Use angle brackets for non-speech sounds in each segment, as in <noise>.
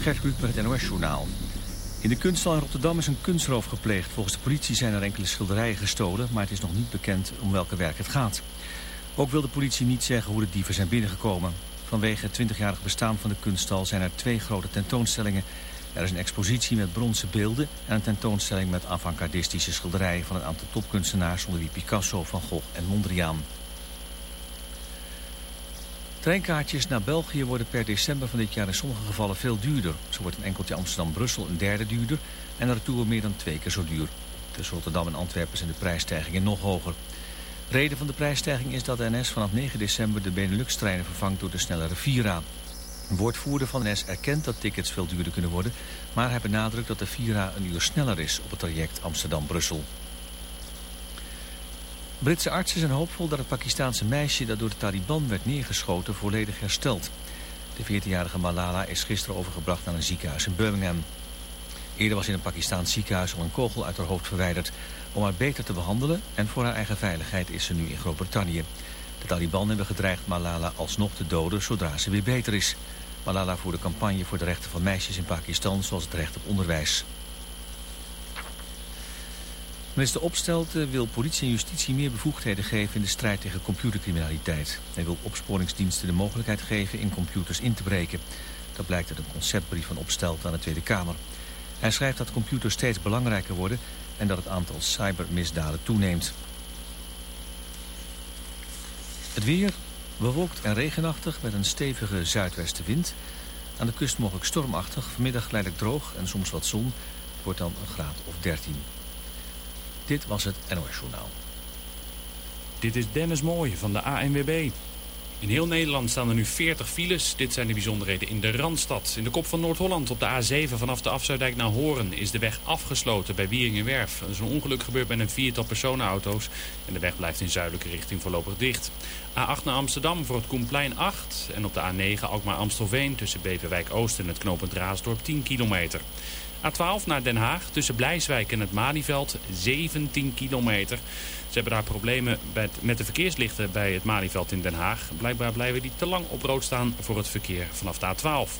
Gert Kluk met het NOS-journaal. In de kunsthal in Rotterdam is een kunstroof gepleegd. Volgens de politie zijn er enkele schilderijen gestolen, maar het is nog niet bekend om welke werk het gaat. Ook wil de politie niet zeggen hoe de dieven zijn binnengekomen. Vanwege het 20-jarig bestaan van de kunsthal zijn er twee grote tentoonstellingen. Er is een expositie met bronzen beelden en een tentoonstelling met avant-gardistische schilderijen van een aantal topkunstenaars onder wie Picasso, Van Gogh en Mondriaan. Treinkaartjes naar België worden per december van dit jaar in sommige gevallen veel duurder. Zo wordt een enkeltje Amsterdam-Brussel een derde duurder en de retour meer dan twee keer zo duur. Tussen Rotterdam en Antwerpen zijn de prijsstijgingen nog hoger. Reden van de prijsstijging is dat de NS vanaf 9 december de Benelux-treinen vervangt door de snellere Vira. Een woordvoerder van NS erkent dat tickets veel duurder kunnen worden, maar hij benadrukt dat de Vira een uur sneller is op het traject Amsterdam-Brussel. Britse artsen zijn hoopvol dat het Pakistaanse meisje dat door de Taliban werd neergeschoten volledig herstelt. De 14-jarige Malala is gisteren overgebracht naar een ziekenhuis in Birmingham. Eerder was in een Pakistaans ziekenhuis al een kogel uit haar hoofd verwijderd. Om haar beter te behandelen en voor haar eigen veiligheid is ze nu in Groot-Brittannië. De Taliban hebben gedreigd Malala alsnog te doden zodra ze weer beter is. Malala voerde campagne voor de rechten van meisjes in Pakistan zoals het recht op onderwijs. Minister Opstelten wil politie en justitie meer bevoegdheden geven in de strijd tegen computercriminaliteit. Hij wil opsporingsdiensten de mogelijkheid geven in computers in te breken. Dat blijkt uit een conceptbrief van Opstelten aan de Tweede Kamer. Hij schrijft dat computers steeds belangrijker worden en dat het aantal cybermisdaden toeneemt. Het weer bewolkt en regenachtig met een stevige zuidwestenwind. Aan de kust mogelijk stormachtig, vanmiddag geleidelijk droog en soms wat zon. Het wordt dan een graad of 13. Dit was het NOS Journaal. Dit is Dennis Mooij van de ANWB. In heel Nederland staan er nu 40 files. Dit zijn de bijzonderheden in de Randstad. In de kop van Noord-Holland op de A7 vanaf de Afzuidijk naar Horen is de weg afgesloten bij Wieringenwerf. Er is ongeluk gebeurd met een viertal personenauto's en de weg blijft in zuidelijke richting voorlopig dicht. A8 naar Amsterdam voor het Koenplein 8 en op de A9 Alkmaar-Amstelveen tussen Beverwijk Oost en het knooppunt Raasdorp 10 kilometer. A12 naar Den Haag tussen Blijswijk en het Malieveld 17 kilometer. Ze hebben daar problemen met de verkeerslichten bij het Malieveld in Den Haag. Blijkbaar blijven die te lang op rood staan voor het verkeer vanaf de A12.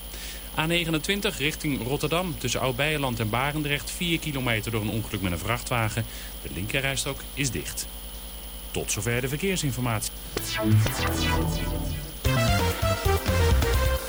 A29 richting Rotterdam tussen Oud-Beijerland en Barendrecht 4 kilometer door een ongeluk met een vrachtwagen. De linkerrijstok is dicht. Tot zover de verkeersinformatie.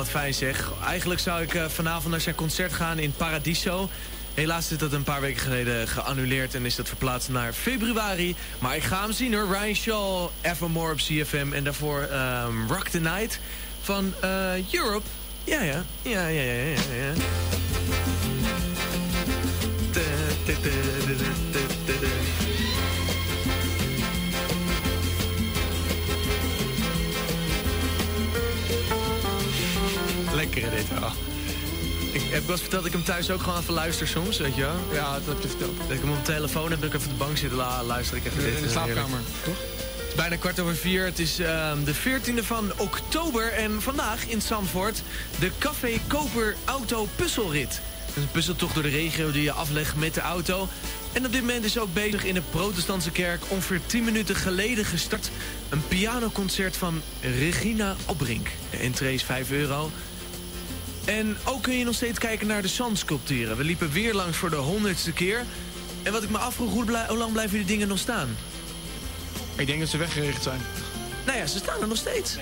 Wat fijn zeg. Eigenlijk zou ik vanavond naar zijn concert gaan in Paradiso. Helaas is dat een paar weken geleden geannuleerd en is dat verplaatst naar februari. Maar ik ga hem zien hoor. Ryan Shaw, Evermore op CFM en daarvoor um, Rock the Night van uh, Europe. Ja, ja. Ja, ja, ja, ja, ja. Lekker dit wel. Ik heb wel eens verteld dat ik hem thuis ook gewoon even luister soms, weet je wel? Ja, dat heb je verteld. Dat ik hem op mijn telefoon heb, dat ik even op de bank zitten la, luister ik even dit. In de slaapkamer, toch? Het is bijna kwart over vier. Het is uh, de 14e van oktober en vandaag in Zandvoort de Café Koper Auto Puzzelrit. Dat is een puzzeltocht door de regio die je aflegt met de auto. En op dit moment is ook bezig in de protestantse kerk... ongeveer 10 minuten geleden gestart... een pianoconcert van Regina Opbrink. De entree is 5 euro. En ook kun je nog steeds kijken naar de zandsculpturen. We liepen weer langs voor de honderdste keer. En wat ik me afvroeg, hoe, lang blijven die dingen nog staan? Ik denk dat ze weggericht zijn. Nou ja, ze staan er nog steeds.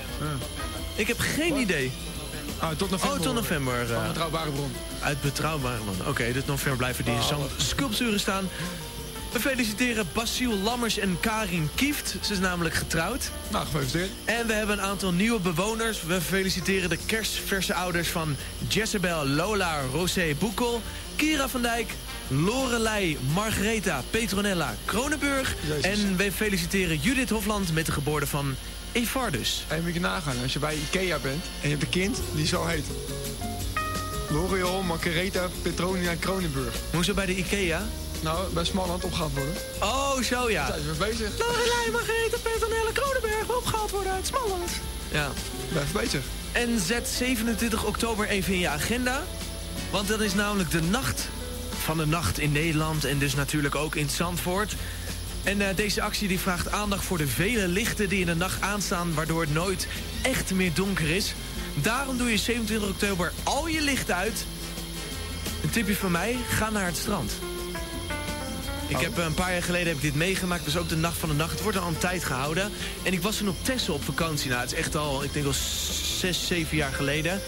Ik heb geen idee. Oh, tot november. Oh, tot november. Van betrouwbare bron. Uit betrouwbare bron. Oké, okay, dus november blijven die oh, sculpturen staan. We feliciteren Basiel Lammers en Karin Kieft. Ze is namelijk getrouwd. Nou, gefeliciteerd. En we hebben een aantal nieuwe bewoners. We feliciteren de kerstverse ouders van Jezebel, Lola, Rosé Boekel... Kira van Dijk, Lorelei, Margaretha, Petronella, Kronenburg. En we feliciteren Judith Hofland met de geboorte van Evardus. En moet je nagaan, als je bij Ikea bent en je hebt een kind die zo heet. L'Oreal, Margaretha, Petronia, Kronenburg. Hoezo bij de Ikea? Nou, bij Smalland opgehaald worden. Oh, zo ja. Zijn we bezig. Lorelei, Margrethe, Petronelle, Kronenberg opgehaald worden uit Smalland. Ja. Ben even bezig. En zet 27 oktober even in je agenda. Want dat is namelijk de nacht van de nacht in Nederland en dus natuurlijk ook in Zandvoort. En uh, deze actie die vraagt aandacht voor de vele lichten die in de nacht aanstaan... waardoor het nooit echt meer donker is. Daarom doe je 27 oktober al je lichten uit. Een tipje van mij, ga naar het strand. Ik heb eh, een paar jaar geleden heb ik dit meegemaakt. Dus ook de nacht van de nacht. Het wordt al een tijd gehouden. En ik was toen op Texel op vakantie. Nou, het is echt al, ik denk al zes, zeven jaar geleden.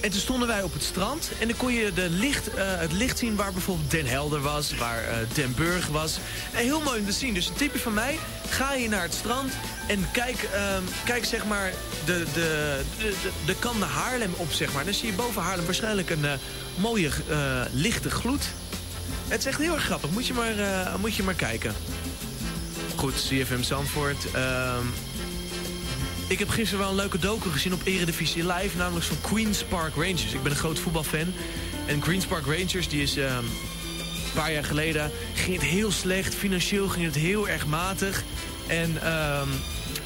En toen stonden wij op het strand. En dan kon je de licht, uh, het licht zien waar bijvoorbeeld Den Helder was. Waar uh, Den Burg was. En heel mooi om te zien. Dus een tipje van mij. Ga je naar het strand. En kijk, uh, kijk zeg maar de, de, de, de, de Haarlem op, zeg maar. Dan zie je boven Haarlem waarschijnlijk een mooie lichte gloed. Het is echt heel erg grappig. Moet je maar, uh, moet je maar kijken. Goed, CFM Zandvoort. Uh, ik heb gisteren wel een leuke docu gezien op Eredivisie Live. Namelijk van Queen's Park Rangers. Ik ben een groot voetbalfan. En Queen's Park Rangers, die is... Uh, een paar jaar geleden ging het heel slecht. Financieel ging het heel erg matig. En uh,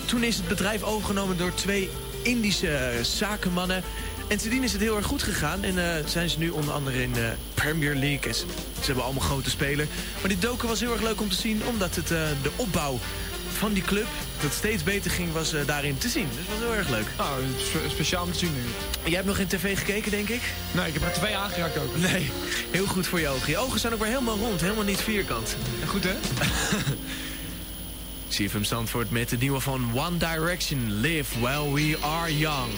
toen is het bedrijf overgenomen door twee Indische zakenmannen. En sindsdien is het heel erg goed gegaan. En uh, zijn ze nu onder andere in de Premier League. En ze, hebben allemaal grote spelers. Maar die doken was heel erg leuk om te zien. Omdat het uh, de opbouw van die club, dat steeds beter ging, was uh, daarin te zien. Dus dat was heel erg leuk. Nou, speciaal om te zien nu. Jij hebt nog geen tv gekeken, denk ik? Nee, ik heb er twee aangeraakt ook. Nee, heel goed voor je ogen. Je ogen zijn ook weer helemaal rond, helemaal niet vierkant. Goed, hè? <laughs> CFM Stanford met de nieuwe van One Direction, Live While We Are Young.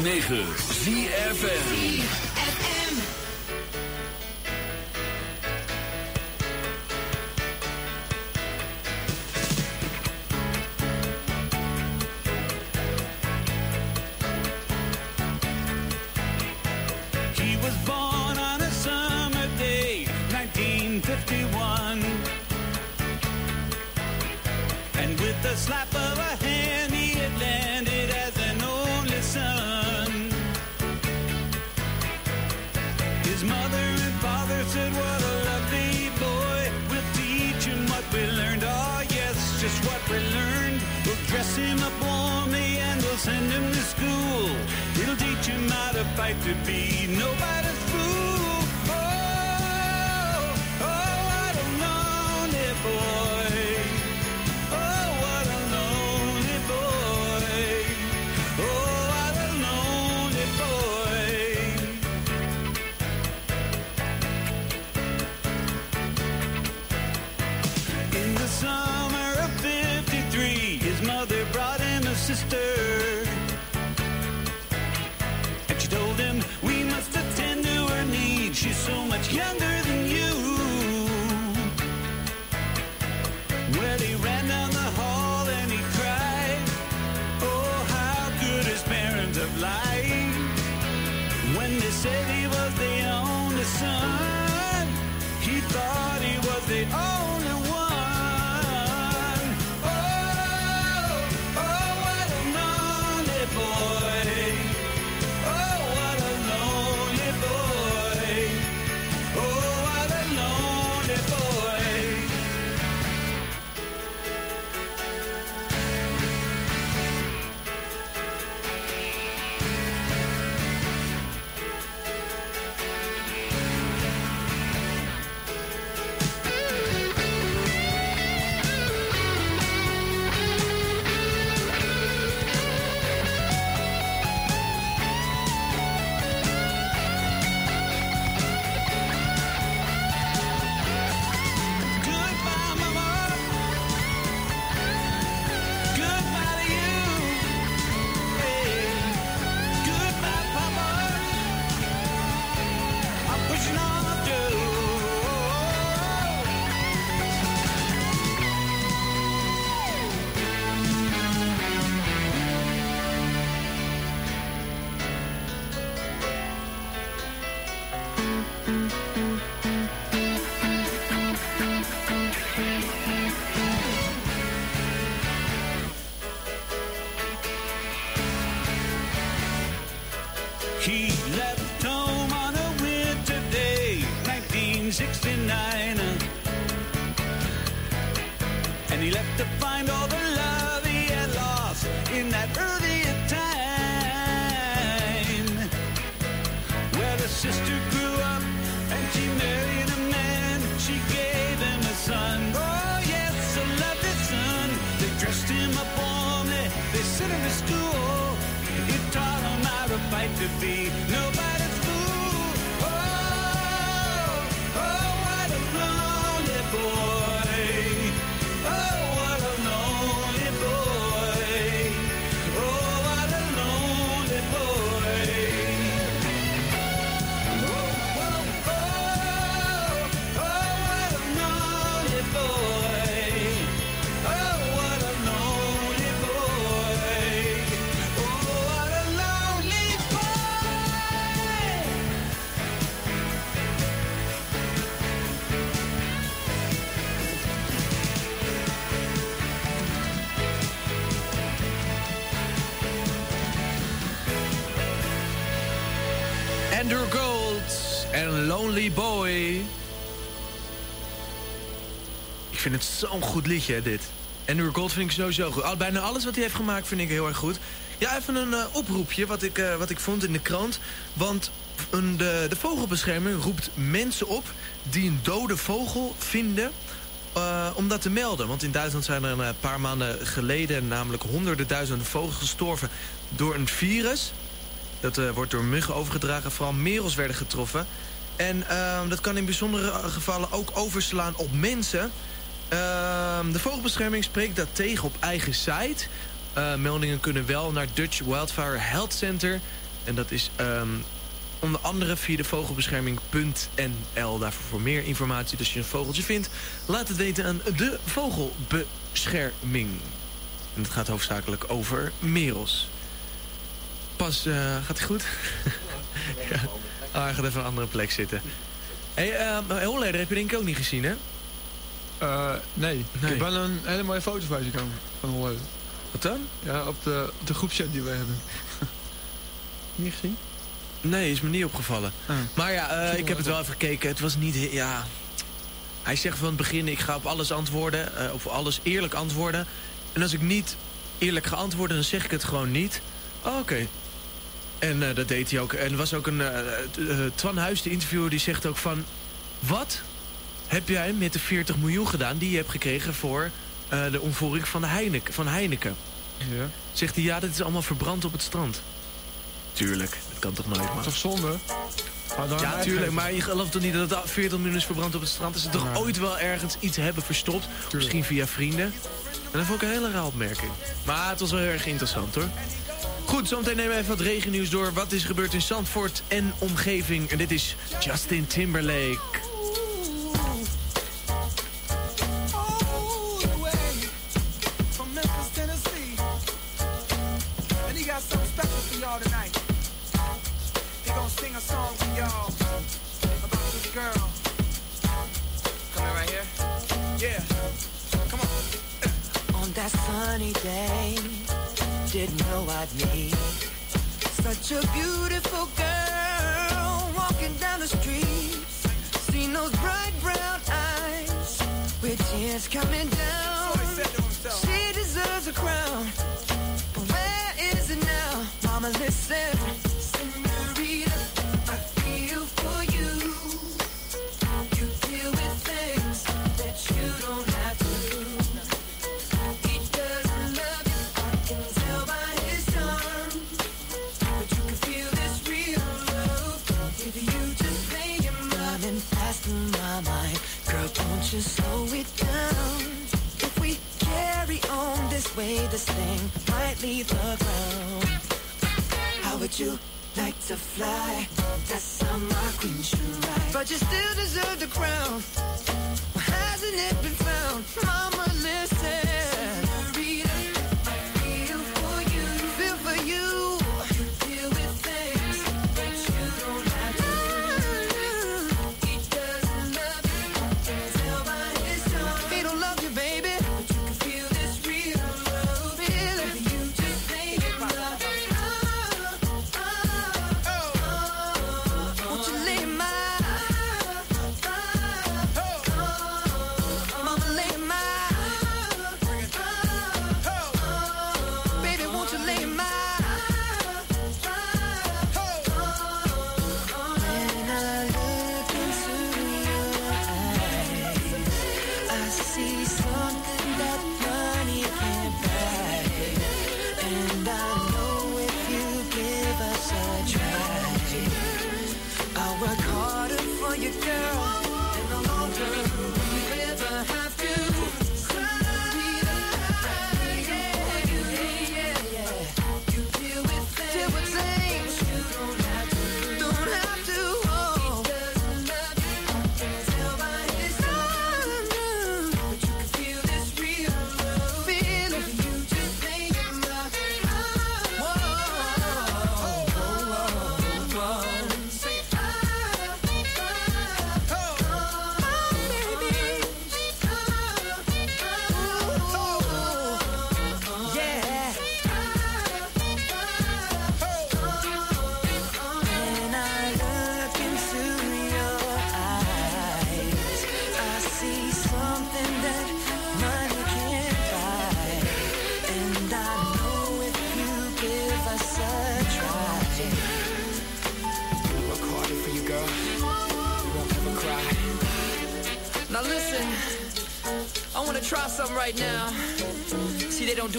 106.9 ZFN we learned. We'll dress him up warmly and we'll send him to school. It'll teach him how to fight to be nobody's ZFM. vind het zo'n goed liedje, dit. Andrew Gold vind ik sowieso goed. bijna alles wat hij heeft gemaakt vind ik heel erg goed. Ja, even een uh, oproepje wat ik, uh, wat ik vond in de krant. Want een, de, de vogelbescherming roept mensen op die een dode vogel vinden... Uh, om dat te melden. Want in Duitsland zijn er een paar maanden geleden... namelijk honderden duizenden vogels gestorven door een virus. Dat wordt door muggen overgedragen. Vooral merels werden getroffen. En dat kan in bijzondere gevallen ook overslaan op mensen... Ehm, de vogelbescherming spreekt dat tegen op eigen site. Uh, meldingen kunnen wel naar Dutch Wildfire Health Center. En dat is um, onder andere via de vogelbescherming.nl. Daarvoor voor meer informatie. Dus als je een vogeltje vindt, laat het weten aan de vogelbescherming. En het gaat hoofdzakelijk over merels. Pas, uh, gaat het goed? <laughs> ja. Oh, hij gaat even een andere plek zitten. Hé, hey, uh, Holleder heb je denk ik ook niet gezien, hè? Uh, nee. nee. Ik ben een hele mooie foto van je komen van Holleder. Wat dan? Ja, op de, op de groepchat die we hebben. <laughs> niet gezien? Nee, is me niet opgevallen. Ah. Maar ja, uh, ik heb het wel even gekeken. Het was niet... Ja, hij zegt van het begin, ik ga op alles antwoorden. Uh, of alles eerlijk antwoorden. En als ik niet eerlijk ga antwoorden, dan zeg ik het gewoon niet. Oh, Oké. Okay. En uh, dat deed hij ook. En er was ook een... Twan Huis, de interviewer, die zegt ook van... Wat heb jij met de 40 miljoen gedaan die je hebt gekregen voor de omvoering van, de Heineken, van Heineken? Ja. Zegt hij, ja, dat is allemaal verbrand op het strand. Tuurlijk, dat kan toch nooit, man. Dat is toch zonde? Ja, tuurlijk, maar je gelooft toch niet dat het 40 miljoen is verbrand op het strand? Dat ze toch ooit wel ergens iets hebben verstopt? Misschien via vrienden? En dat vond ik een hele raar opmerking. Maar het was wel heel erg interessant, hoor. Goed, zometeen nemen we even wat regennieuws door. Wat is gebeurd in Zandvoort en omgeving? En dit is Justin Timberlake.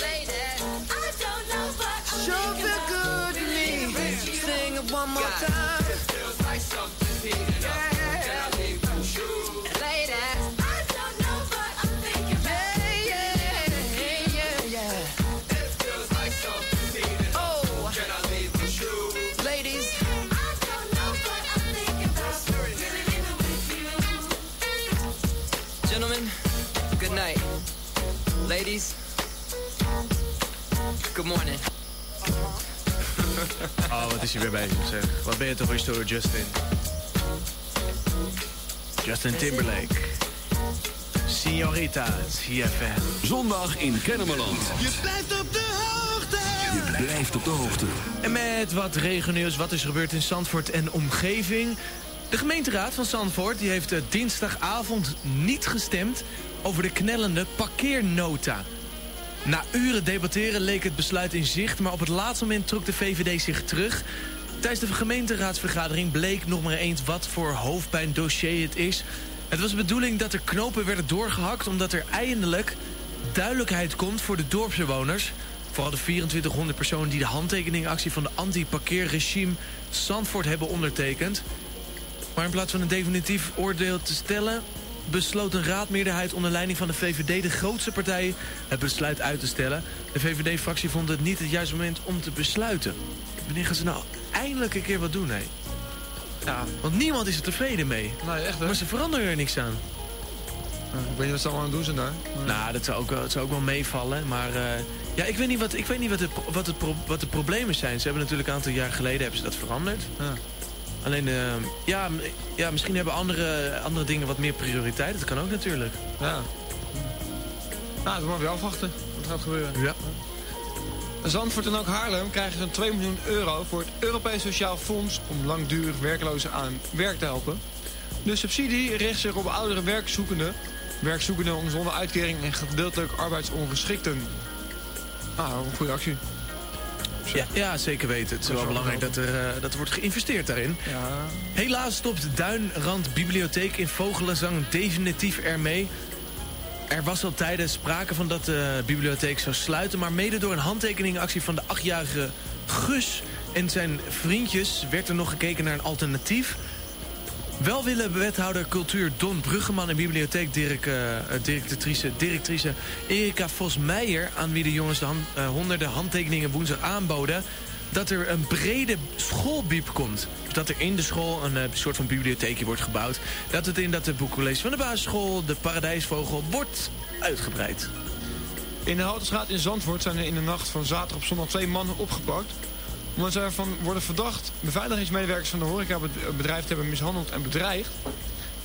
you? Sure thinking feel good to me. Sing it one more God. time. It feels like something's heating up. Can I leave oh. the shoe ladies i don't know but i think about living in with you? Ladies. Ladies, good morning. <laughs> Oh, wat is hij weer bezig, zeg. Wat ben je toch weer stoer, Justin? Justin Timberlake. Signorita, CFM. Zondag in Kennemerland. Je blijft op de hoogte. Je blijft op de hoogte. En met wat regennieuws, wat is er gebeurd in Zandvoort en omgeving... De gemeenteraad van Zandvoort die heeft eh, dinsdagavond niet gestemd over de knellende parkeernota. Na uren debatteren leek het besluit in zicht... maar op het laatste moment trok de VVD zich terug. Tijdens de gemeenteraadsvergadering bleek nog maar eens... wat voor hoofdpijndossier het is. Het was de bedoeling dat er knopen werden doorgehakt... omdat er eindelijk duidelijkheid komt voor de dorpsbewoners... Vooral de 2400 personen die de handtekeningactie van de anti-parkeerregime Zandvoort hebben ondertekend. Maar in plaats van een definitief oordeel te stellen besloot een raadmeerderheid onder leiding van de VVD... de grootste partij het besluit uit te stellen. De VVD-fractie vond het niet het juiste moment om te besluiten. Wanneer gaan ze nou eindelijk een keer wat doen, hè? Ja. Want niemand is er tevreden mee. Nee, echt hè? Maar ze veranderen er niks aan. ik weet niet wat ze allemaal aan doen zijn daar. Maar... Nou, dat zou, ook, dat zou ook wel meevallen. Maar uh, ja, ik weet niet, wat, ik weet niet wat, het, wat, het pro, wat de problemen zijn. Ze hebben natuurlijk een aantal jaar geleden hebben ze dat veranderd. Ja. Alleen, uh, ja, ja, misschien hebben andere, andere dingen wat meer prioriteit. Dat kan ook natuurlijk. Ja. Nou, dan maar weer afwachten wat gaat gebeuren. Ja. Zandvoort en ook Haarlem krijgen zo'n 2 miljoen euro voor het Europees Sociaal Fonds om langdurig werklozen aan werk te helpen. De subsidie richt zich op oudere werkzoekenden, werkzoekenden zonder uitkering en gedeeltelijk arbeidsongeschikten. Ah, een goede actie. Ja, ja, zeker weten. Het is wel belangrijk dat er, uh, dat er wordt geïnvesteerd daarin. Ja. Helaas stopt de Duinrand Bibliotheek in Vogelenzang definitief ermee. Er was al tijden sprake van dat de bibliotheek zou sluiten... maar mede door een handtekeningactie van de achtjarige Gus en zijn vriendjes... werd er nog gekeken naar een alternatief... Wel willen wethouder cultuur Don Bruggeman en bibliotheekdirectrice uh, directrice Erika Vos-Meijer... aan wie de jongens de uh, honderden handtekeningen woensdag aanboden... dat er een brede schoolbiep komt. Dat er in de school een soort van bibliotheekje wordt gebouwd. Dat het in dat de boekcollege van de basisschool, de Paradijsvogel, wordt uitgebreid. In de Houtenstraat in Zandvoort zijn er in de nacht van zaterdag op zondag twee mannen opgepakt omdat ze ervan worden verdacht beveiligingsmedewerkers van de horecabedrijf te hebben mishandeld en bedreigd.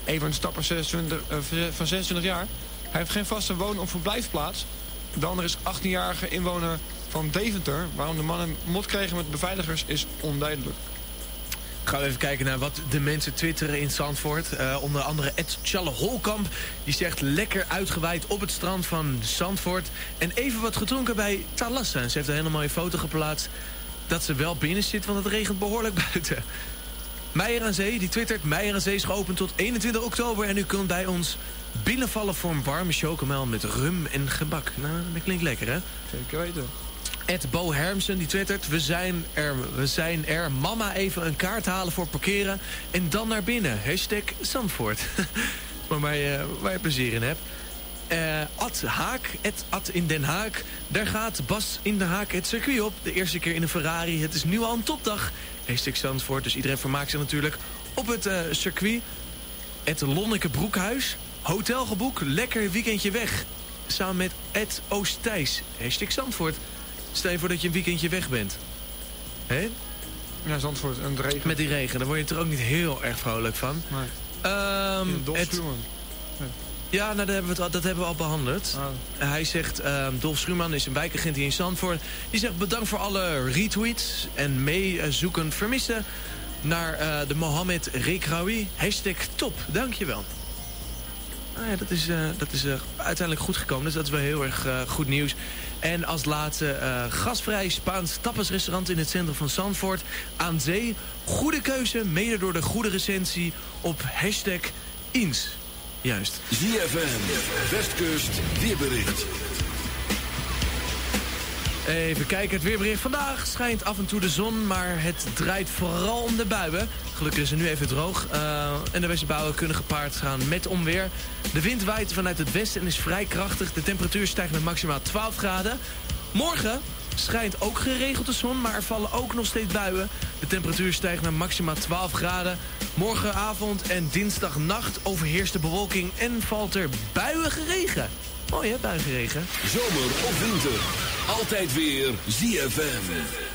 De stapper 26, uh, van 26 jaar. Hij heeft geen vaste woon- of verblijfplaats. De andere is 18-jarige inwoner van Deventer. Waarom de mannen mot kregen met beveiligers is onduidelijk. Gaan we even kijken naar wat de mensen twitteren in Zandvoort. Uh, onder andere Ed Challe Holkamp. Die zegt lekker uitgewaaid op het strand van Zandvoort. En even wat gedronken bij Talassa. Ze heeft een hele mooie foto geplaatst dat ze wel binnen zit, want het regent behoorlijk <laughs> buiten. Meijer aan Zee, die twittert... Meijer aan Zee is geopend tot 21 oktober... en u kunt bij ons binnenvallen voor een warme chocomel met rum en gebak. Nou, dat klinkt lekker, hè? Zeker weten. Ed Bo Hermsen, die twittert... We zijn, er, we zijn er, mama even een kaart halen voor parkeren... en dan naar binnen. Hashtag Zandvoort. <laughs> waar, je, waar je plezier in hebt. Uh, Ad Haak, Ed Ad in Den Haag. Daar gaat Bas in Den Haag het circuit op. De eerste keer in een Ferrari. Het is nu al een topdag. Hashtag Zandvoort, dus iedereen vermaakt zich natuurlijk op het uh, circuit. Ed Lonneke Broekhuis. Hotel geboekt, lekker weekendje weg. Samen met Ed Oostijs. Hashtag Zandvoort. Stel je voor dat je een weekendje weg bent. Hé? Ja, Zandvoort en de regen. Met die regen, daar word je er ook niet heel erg vrolijk van. Nee. Um, Ed, ja, nou, dat, hebben we, dat hebben we al behandeld. Ah. Hij zegt, ehm, uh, Dolf Schuurman is een wijkagent hier in Zandvoort. Die zegt bedankt voor alle retweets en meezoeken vermissen... naar eh, de Mohammed Rekraoui. Hashtag top, dankjewel. Nou dat is, eh, dat is eh, uiteindelijk goed gekomen. Dus dat is wel heel erg goed nieuws. En als laatste, gasvrij Spaans tapasrestaurant in het centrum van Zandvoort. Aan zee. Goede keuze, mede door de goede recensie op hashtag Ins. Juist. ZFM, Westkust, weerbericht. Even kijken, het weerbericht. Vandaag schijnt af en toe de zon, maar het draait vooral om de buien. Gelukkig is het nu even droog. Eh, en de westenbuien kunnen gepaard gaan met onweer. De wind waait vanuit het westen en is vrij krachtig. De temperatuur stijgt met maximaal 12 graden. Morgen schijnt ook geregeld de zon, maar er vallen ook nog steeds buien. De temperatuur stijgt naar maxima 12 graden. Morgenavond en dinsdagnacht overheerst de bewolking en valt er buiige regen. Mooi hè, buiige regen. Zomer of winter, altijd weer ZFM.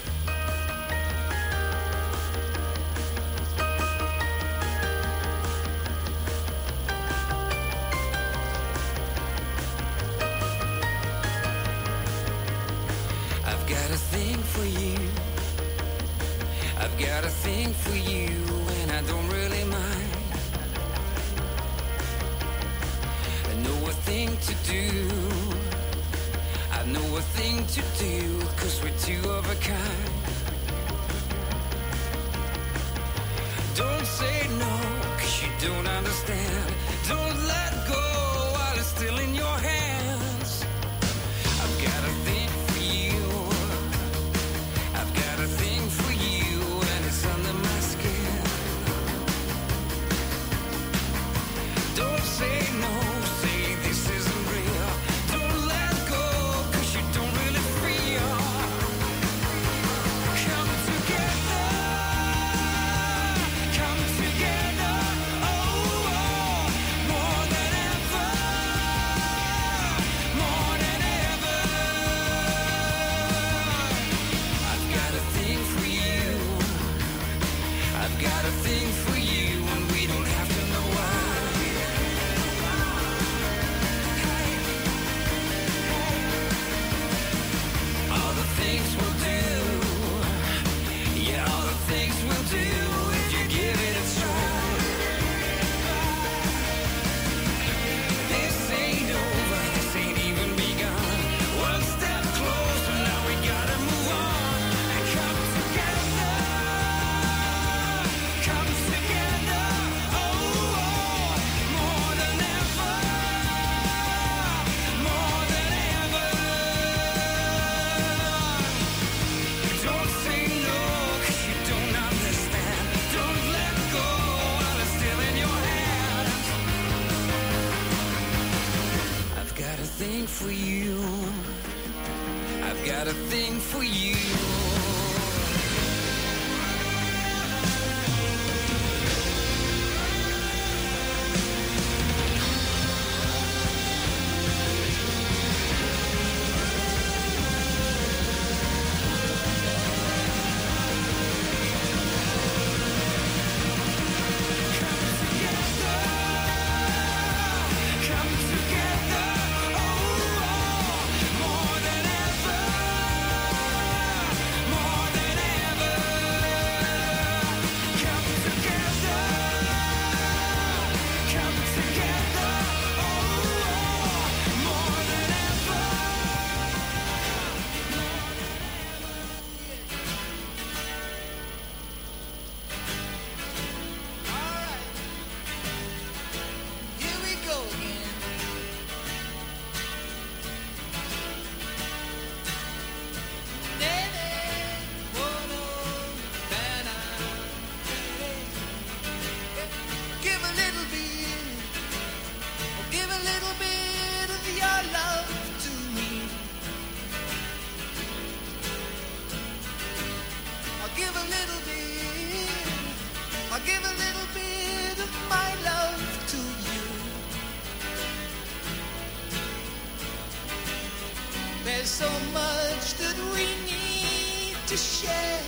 There's so much that we need to share.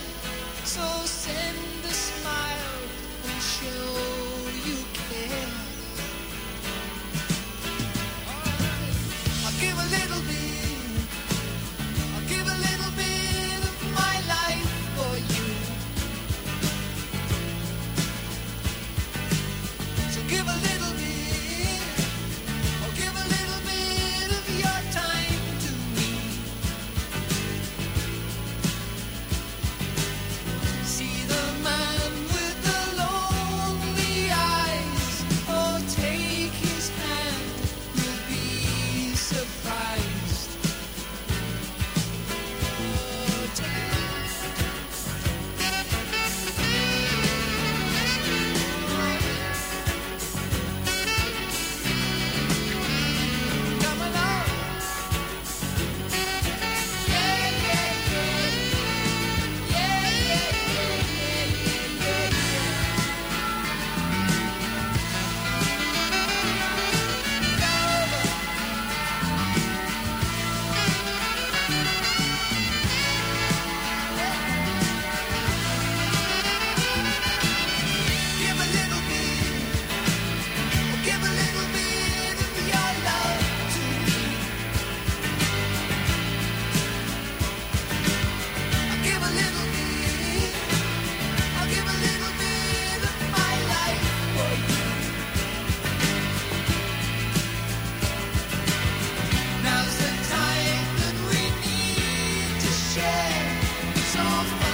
So send so far.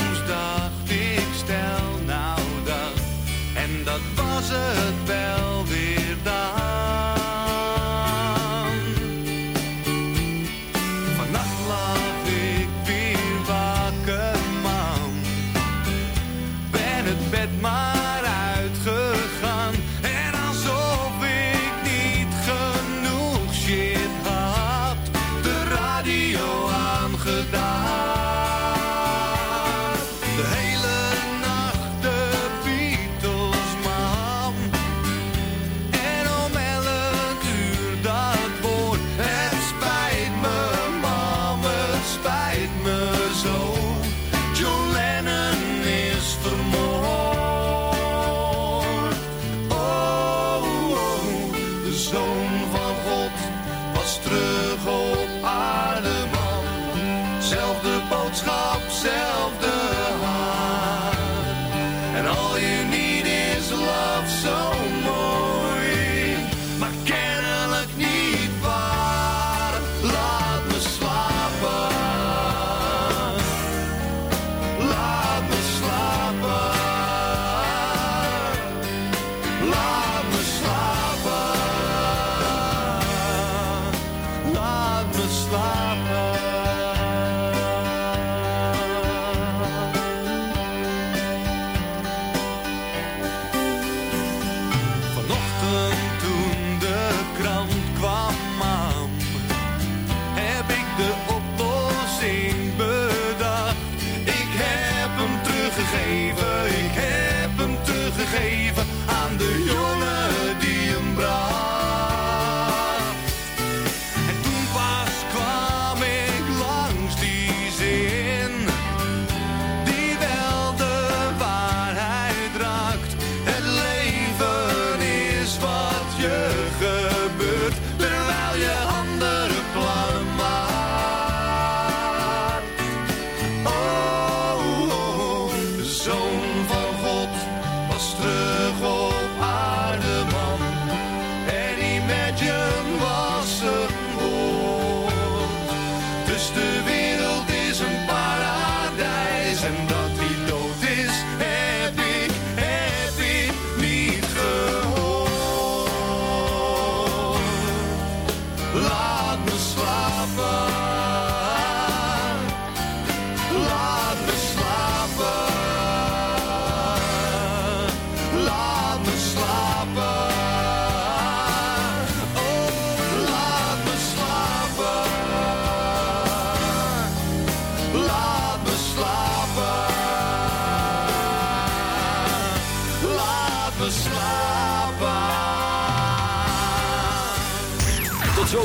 was het wel van God was terug op aarde, man. Zelfde boodschap, zelfde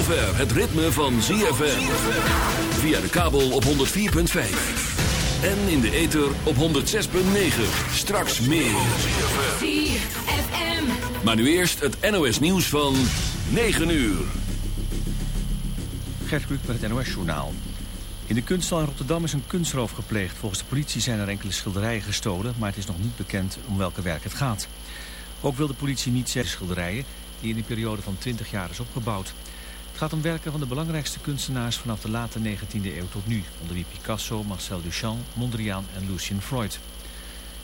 zover het ritme van ZFM. Via de kabel op 104.5. En in de ether op 106.9. Straks meer. ZFM. Maar nu eerst het NOS nieuws van 9 uur. Gert Kluk met het NOS-journaal. In de kunsthal in Rotterdam is een kunstroof gepleegd. Volgens de politie zijn er enkele schilderijen gestolen... maar het is nog niet bekend om welke werk het gaat. Ook wil de politie niet zeggen schilderijen... die in een periode van 20 jaar is opgebouwd. Het gaat om werken van de belangrijkste kunstenaars... vanaf de late 19e eeuw tot nu... onder wie Picasso, Marcel Duchamp, Mondriaan en Lucien Freud.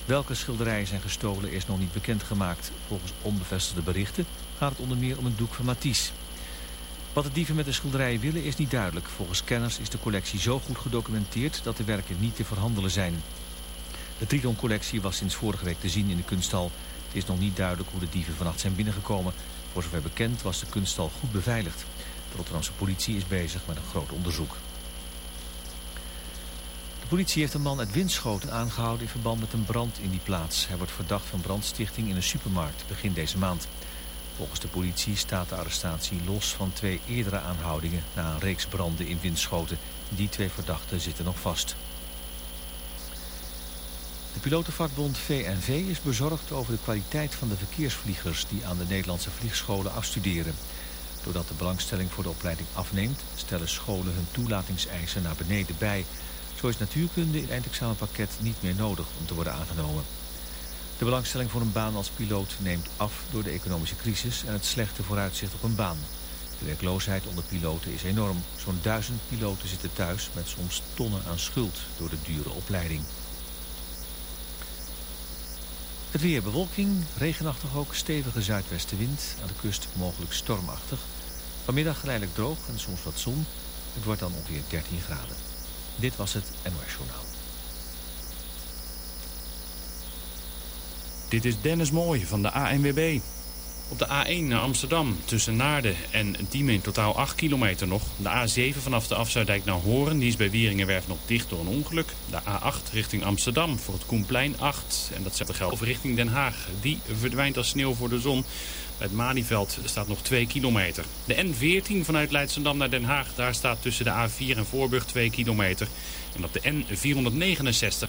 Welke schilderijen zijn gestolen is nog niet bekendgemaakt. Volgens onbevestigde berichten gaat het onder meer om een doek van Matisse... Wat de dieven met de schilderijen willen is niet duidelijk. Volgens kenners is de collectie zo goed gedocumenteerd dat de werken niet te verhandelen zijn. De Triton-collectie was sinds vorige week te zien in de kunsthal. Het is nog niet duidelijk hoe de dieven vannacht zijn binnengekomen. Voor zover bekend was de kunsthal goed beveiligd. De Rotterdamse politie is bezig met een groot onderzoek. De politie heeft een man uit Winschoten aangehouden in verband met een brand in die plaats. Hij wordt verdacht van brandstichting in een supermarkt begin deze maand. Volgens de politie staat de arrestatie los van twee eerdere aanhoudingen na een reeks branden in Winschoten. Die twee verdachten zitten nog vast. De pilotenvakbond VNV is bezorgd over de kwaliteit van de verkeersvliegers die aan de Nederlandse vliegscholen afstuderen. Doordat de belangstelling voor de opleiding afneemt, stellen scholen hun toelatingseisen naar beneden bij. Zo is natuurkunde in het eindexamenpakket niet meer nodig om te worden aangenomen. De belangstelling voor een baan als piloot neemt af door de economische crisis en het slechte vooruitzicht op een baan. De werkloosheid onder piloten is enorm. Zo'n duizend piloten zitten thuis met soms tonnen aan schuld door de dure opleiding. Het weer bewolking, regenachtig ook, stevige zuidwestenwind. Aan de kust mogelijk stormachtig. Vanmiddag geleidelijk droog en soms wat zon. Het wordt dan ongeveer 13 graden. Dit was het NOS Journaal. Dit is Dennis Mooij van de ANWB. Op de A1 naar Amsterdam tussen Naarden en Diemen totaal 8 kilometer nog. De A7 vanaf de Afzuidijk naar Horen, die is bij Wieringenwerf nog dicht door een ongeluk. De A8 richting Amsterdam voor het Koenplein 8. En dat zet de geld richting Den Haag. Die verdwijnt als sneeuw voor de zon. Bij het Malieveld staat nog 2 kilometer. De N14 vanuit Leidschendam naar Den Haag, daar staat tussen de A4 en Voorburg 2 kilometer. En op de N469...